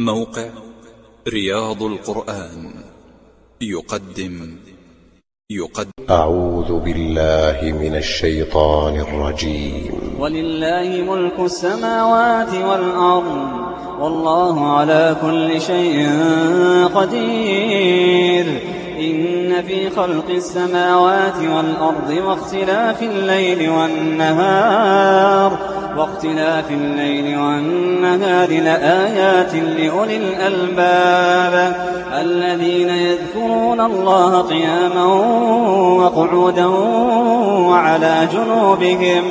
موقع رياض القرآن. يقدم. يقدم. أعوذ بالله من الشيطان الرجيم. ولله ملك السماوات والأرض. والله على كل شيء قدير. إن في خلق السماوات والأرض واختلاف الليل والنهار. واختلاف الليل والنهار لآيات لأولي الألباب الذين يذكرون الله قياما وقعودا وعلى جنوبهم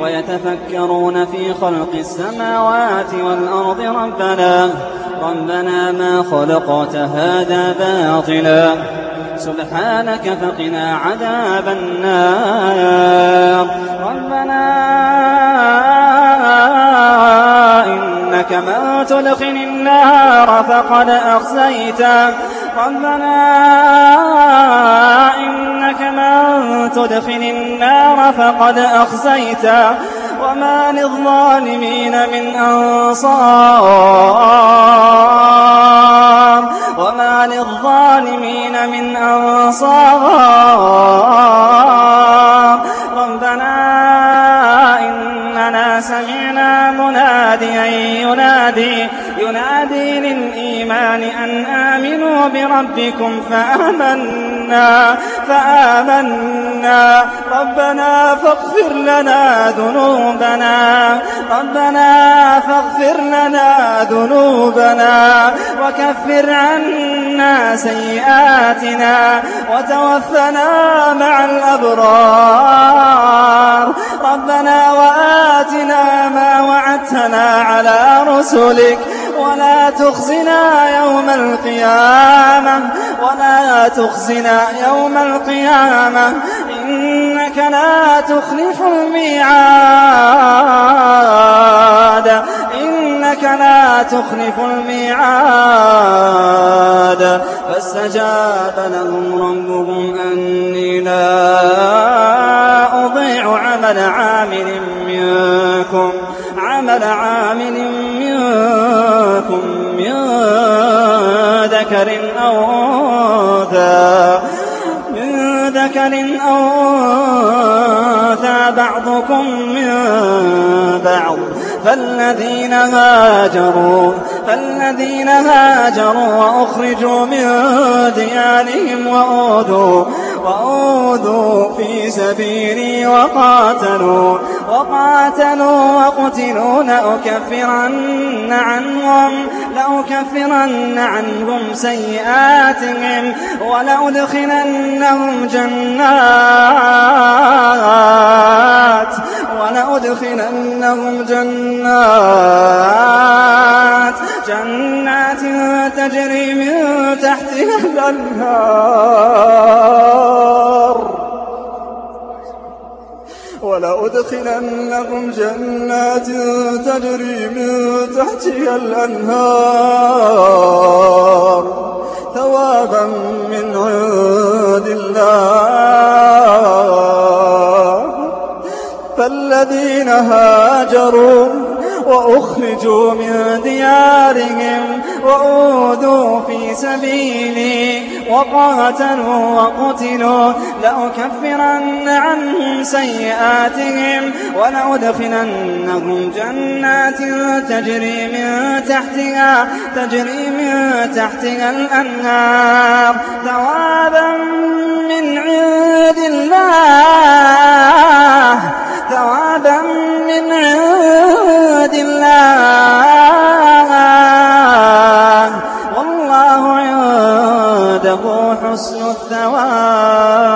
ويتفكرون في خلق السماوات والأرض ربنا ربنا ما خلقت هذا باطلا سبحانك فقنا عذاب النار ربنا من تدخل النار فقد أخزيته ربنا إنك من تدخل النار فقد أخزيته وما للظالمين من أنصار. وما للظالمين من أنصار. ربنا إننا سمعنا مناديا ينادي ينادي للإيمان أن آمنوا بربكم فآمنا فآمنا. ربنا فاغفر لنا ذنوبنا ربنا فاغفر لنا ذنوبنا وكفر عنا سيئاتنا وتوفنا مع الأبرار. ربنا وآتنا ما وعدتنا على رسلك ولا تخزنا يوم القيامة ولا تخزنا يوم القيامة إنك لا تخلف الميعاد إنك لا تخلف الميعاد فاستجاب لهم ربهم أني لا أضيع عمل عامل ذكر أو أنثى. من ذكر أو أنثى بعضكم من بعض. فالذين هاجروا فالذين هاجروا وأخرجوا من ديارهم وأوذوا وأوذوا في سبيلي وقاتلوا وقاتلوا وقتلوا لأكفرن عنهم لأكفرن عنهم سيئاتهم ولأدخلنهم جنات ولأدخلنهم جنات جنات تجري من تحتها الأنهار. ولأدخلنهم جنات تجري من تحتها الأنهار ثوابا من عند الله. فالذين هاجروا وأخرجوا من ديارهم وأوذوا في سبيلي وقاتلوا وقتلوا لأكفرن عنهم سيئاتهم ولأدخلنهم جنات تجري من تحتها تجري من تحتها الأنهار. ثوابا من عند الله ثوابا من عند الله. له حسن الثواب.